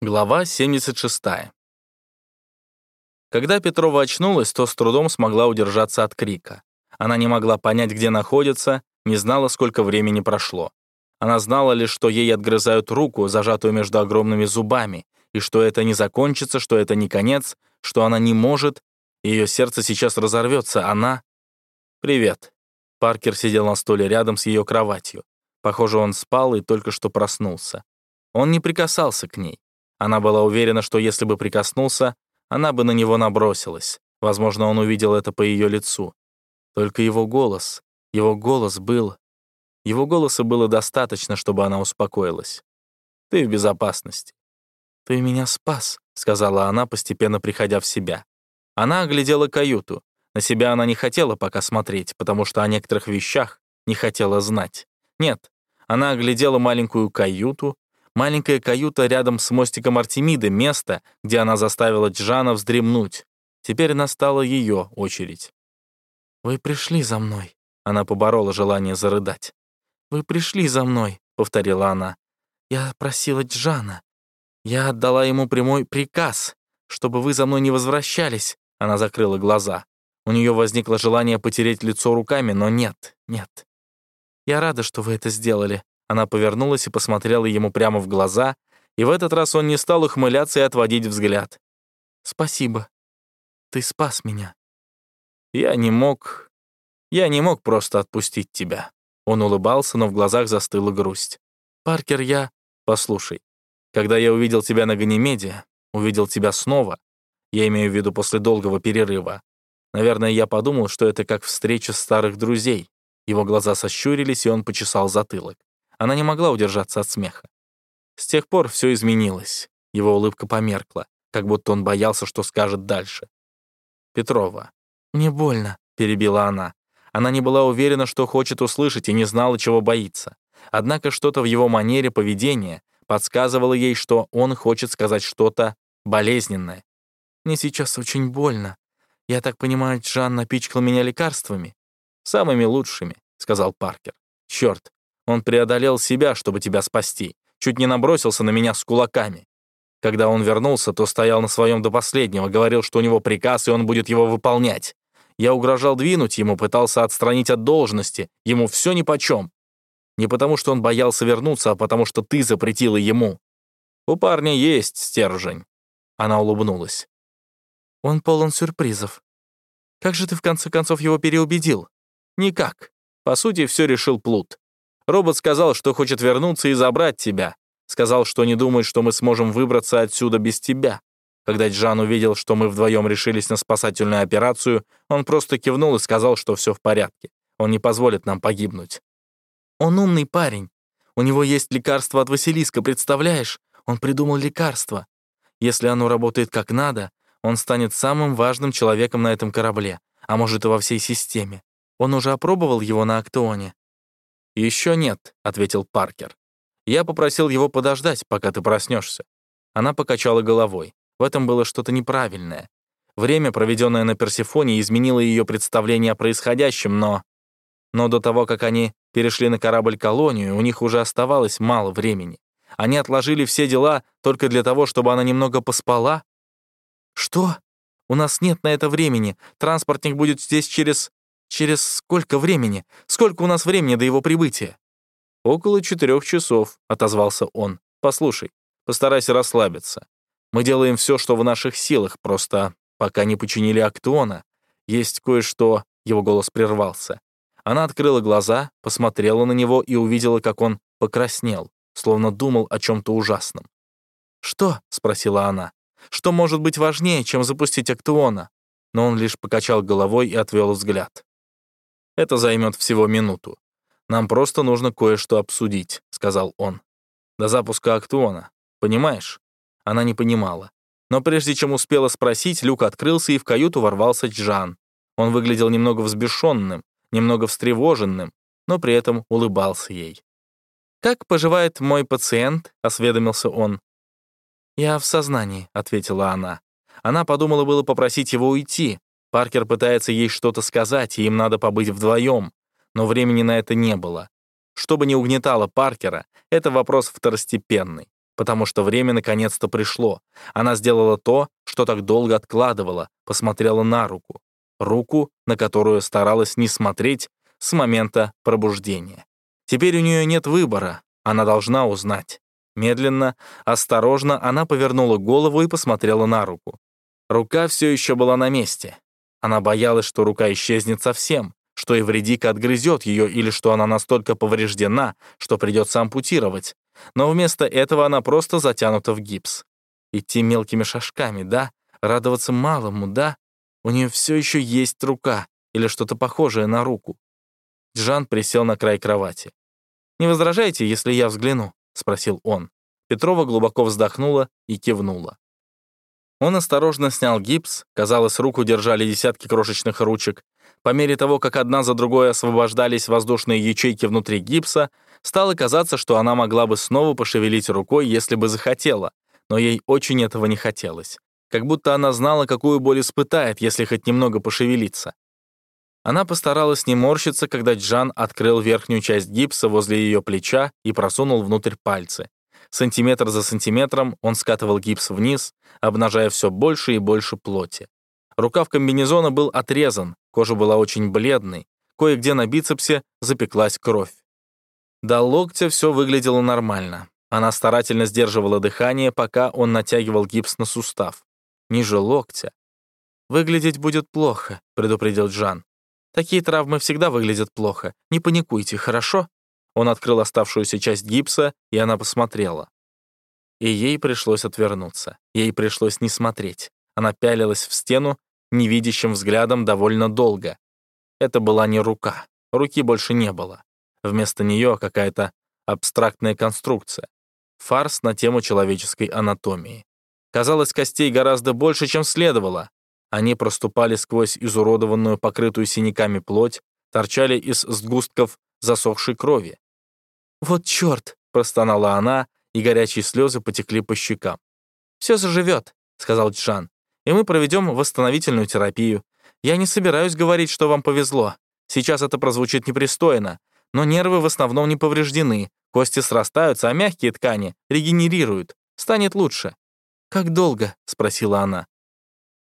Глава 76. Когда Петрова очнулась, то с трудом смогла удержаться от крика. Она не могла понять, где находится, не знала, сколько времени прошло. Она знала лишь, что ей отгрызают руку, зажатую между огромными зубами, и что это не закончится, что это не конец, что она не может, ее сердце сейчас разорвется, она... «Привет». Паркер сидел на стуле рядом с ее кроватью. Похоже, он спал и только что проснулся. Он не прикасался к ней. Она была уверена, что если бы прикоснулся, она бы на него набросилась. Возможно, он увидел это по ее лицу. Только его голос, его голос был... Его голоса было достаточно, чтобы она успокоилась. «Ты в безопасности». «Ты меня спас», — сказала она, постепенно приходя в себя. Она оглядела каюту. На себя она не хотела пока смотреть, потому что о некоторых вещах не хотела знать. Нет, она оглядела маленькую каюту, Маленькая каюта рядом с мостиком Артемиды, место, где она заставила Джана вздремнуть. Теперь настала ее очередь. «Вы пришли за мной», — она поборола желание зарыдать. «Вы пришли за мной», — повторила она. «Я просила Джана. Я отдала ему прямой приказ, чтобы вы за мной не возвращались». Она закрыла глаза. У нее возникло желание потереть лицо руками, но нет, нет. «Я рада, что вы это сделали. Она повернулась и посмотрела ему прямо в глаза, и в этот раз он не стал ухмыляться и отводить взгляд. «Спасибо. Ты спас меня». «Я не мог... Я не мог просто отпустить тебя». Он улыбался, но в глазах застыла грусть. «Паркер, я... Послушай, когда я увидел тебя на Ганимеде, увидел тебя снова, я имею в виду после долгого перерыва, наверное, я подумал, что это как встреча старых друзей». Его глаза сощурились, и он почесал затылок. Она не могла удержаться от смеха. С тех пор все изменилось. Его улыбка померкла, как будто он боялся, что скажет дальше. «Петрова». «Мне больно», — перебила она. Она не была уверена, что хочет услышать, и не знала, чего боится. Однако что-то в его манере поведения подсказывало ей, что он хочет сказать что-то болезненное. «Мне сейчас очень больно. Я так понимаю, Джан напичкал меня лекарствами?» «Самыми лучшими», — сказал Паркер. «Черт, он преодолел себя, чтобы тебя спасти. Чуть не набросился на меня с кулаками. Когда он вернулся, то стоял на своем до последнего, говорил, что у него приказ, и он будет его выполнять. Я угрожал двинуть ему, пытался отстранить от должности. Ему все нипочем. Не потому, что он боялся вернуться, а потому, что ты запретила ему. У парня есть стержень. Она улыбнулась. Он полон сюрпризов. Как же ты в конце концов его переубедил? Никак. По сути, все решил Плут. Робот сказал, что хочет вернуться и забрать тебя. Сказал, что не думает, что мы сможем выбраться отсюда без тебя. Когда Джан увидел, что мы вдвоем решились на спасательную операцию, он просто кивнул и сказал, что все в порядке. Он не позволит нам погибнуть. Он умный парень. У него есть лекарство от Василиска, представляешь? Он придумал лекарство. Если оно работает как надо, он станет самым важным человеком на этом корабле, а может и во всей системе. Он уже опробовал его на Актионе. «Еще нет», — ответил Паркер. «Я попросил его подождать, пока ты проснешься». Она покачала головой. В этом было что-то неправильное. Время, проведенное на Персифоне, изменило ее представление о происходящем, но... Но до того, как они перешли на корабль-колонию, у них уже оставалось мало времени. Они отложили все дела только для того, чтобы она немного поспала. «Что? У нас нет на это времени. Транспортник будет здесь через...» «Через сколько времени? Сколько у нас времени до его прибытия?» «Около четырех часов», — отозвался он. «Послушай, постарайся расслабиться. Мы делаем все, что в наших силах, просто пока не починили Актуона. Есть кое-что...» — его голос прервался. Она открыла глаза, посмотрела на него и увидела, как он покраснел, словно думал о чем-то ужасном. «Что?» — спросила она. «Что может быть важнее, чем запустить Актуона?» Но он лишь покачал головой и отвел взгляд. Это займет всего минуту. Нам просто нужно кое-что обсудить», — сказал он. «До запуска Актуона. Понимаешь?» Она не понимала. Но прежде чем успела спросить, люк открылся, и в каюту ворвался Джан. Он выглядел немного взбешенным, немного встревоженным, но при этом улыбался ей. «Как поживает мой пациент?» — осведомился он. «Я в сознании», — ответила она. Она подумала было попросить его уйти, Паркер пытается ей что-то сказать, и им надо побыть вдвоем, но времени на это не было. Что бы ни угнетало Паркера, это вопрос второстепенный. потому что время наконец-то пришло. Она сделала то, что так долго откладывала, посмотрела на руку. Руку, на которую старалась не смотреть с момента пробуждения. Теперь у нее нет выбора, она должна узнать. Медленно, осторожно она повернула голову и посмотрела на руку. Рука все еще была на месте. Она боялась, что рука исчезнет совсем, что Эвредика отгрызет ее или что она настолько повреждена, что придется ампутировать. Но вместо этого она просто затянута в гипс. Идти мелкими шажками, да? Радоваться малому, да? У нее все еще есть рука или что-то похожее на руку. Джан присел на край кровати. «Не возражаете, если я взгляну?» — спросил он. Петрова глубоко вздохнула и кивнула. Он осторожно снял гипс, казалось, руку держали десятки крошечных ручек. По мере того, как одна за другой освобождались воздушные ячейки внутри гипса, стало казаться, что она могла бы снова пошевелить рукой, если бы захотела, но ей очень этого не хотелось. Как будто она знала, какую боль испытает, если хоть немного пошевелиться. Она постаралась не морщиться, когда Джан открыл верхнюю часть гипса возле ее плеча и просунул внутрь пальцы. Сантиметр за сантиметром он скатывал гипс вниз, обнажая все больше и больше плоти. Рукав комбинезона был отрезан, кожа была очень бледной, кое-где на бицепсе запеклась кровь. До локтя все выглядело нормально. Она старательно сдерживала дыхание, пока он натягивал гипс на сустав. Ниже локтя. «Выглядеть будет плохо», — предупредил Джан. «Такие травмы всегда выглядят плохо. Не паникуйте, хорошо?» Он открыл оставшуюся часть гипса, и она посмотрела. И ей пришлось отвернуться. Ей пришлось не смотреть. Она пялилась в стену невидящим взглядом довольно долго. Это была не рука. Руки больше не было. Вместо нее какая-то абстрактная конструкция. Фарс на тему человеческой анатомии. Казалось, костей гораздо больше, чем следовало. Они проступали сквозь изуродованную, покрытую синяками плоть, торчали из сгустков засохшей крови. «Вот черт!» — простонала она, и горячие слезы потекли по щекам. «Все заживет», — сказал Джан, «и мы проведем восстановительную терапию. Я не собираюсь говорить, что вам повезло. Сейчас это прозвучит непристойно, но нервы в основном не повреждены, кости срастаются, а мягкие ткани регенерируют. Станет лучше». «Как долго?» — спросила она.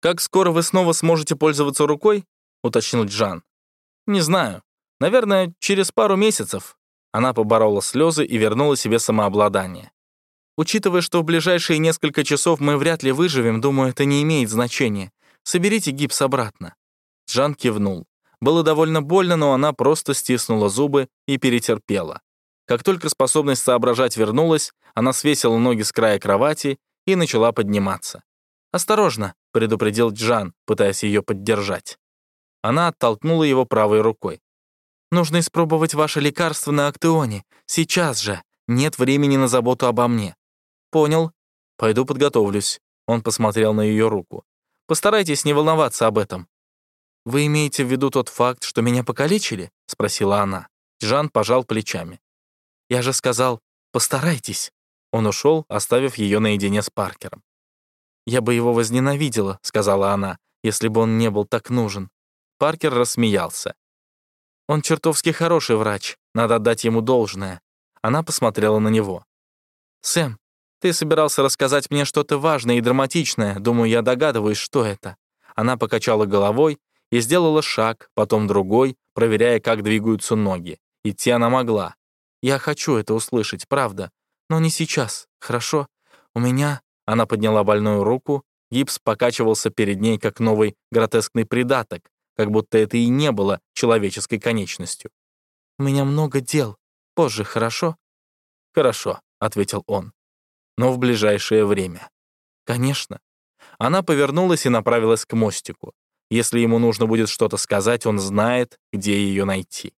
«Как скоро вы снова сможете пользоваться рукой?» — уточнил Джан. «Не знаю. Наверное, через пару месяцев. Она поборола слезы и вернула себе самообладание. «Учитывая, что в ближайшие несколько часов мы вряд ли выживем, думаю, это не имеет значения. Соберите гипс обратно». Джан кивнул. Было довольно больно, но она просто стиснула зубы и перетерпела. Как только способность соображать вернулась, она свесила ноги с края кровати и начала подниматься. «Осторожно», — предупредил Джан, пытаясь ее поддержать. Она оттолкнула его правой рукой. Нужно испробовать ваше лекарство на Актеоне. Сейчас же. Нет времени на заботу обо мне». «Понял. Пойду подготовлюсь». Он посмотрел на ее руку. «Постарайтесь не волноваться об этом». «Вы имеете в виду тот факт, что меня покалечили?» — спросила она. Жан пожал плечами. «Я же сказал, постарайтесь». Он ушел, оставив ее наедине с Паркером. «Я бы его возненавидела», — сказала она, «если бы он не был так нужен». Паркер рассмеялся. Он чертовски хороший врач, надо отдать ему должное. Она посмотрела на него. «Сэм, ты собирался рассказать мне что-то важное и драматичное. Думаю, я догадываюсь, что это». Она покачала головой и сделала шаг, потом другой, проверяя, как двигаются ноги. Идти она могла. «Я хочу это услышать, правда. Но не сейчас, хорошо? У меня...» Она подняла больную руку, гипс покачивался перед ней, как новый гротескный придаток, как будто это и не было человеческой конечностью. «У меня много дел. Позже, хорошо?» «Хорошо», — ответил он. «Но в ближайшее время». «Конечно». Она повернулась и направилась к мостику. Если ему нужно будет что-то сказать, он знает, где ее найти.